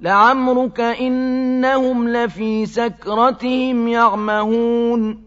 لَعَمْرُكَ إِنَّهُمْ لَفِي سَكْرَتِهِمْ يَعْمَهُونَ.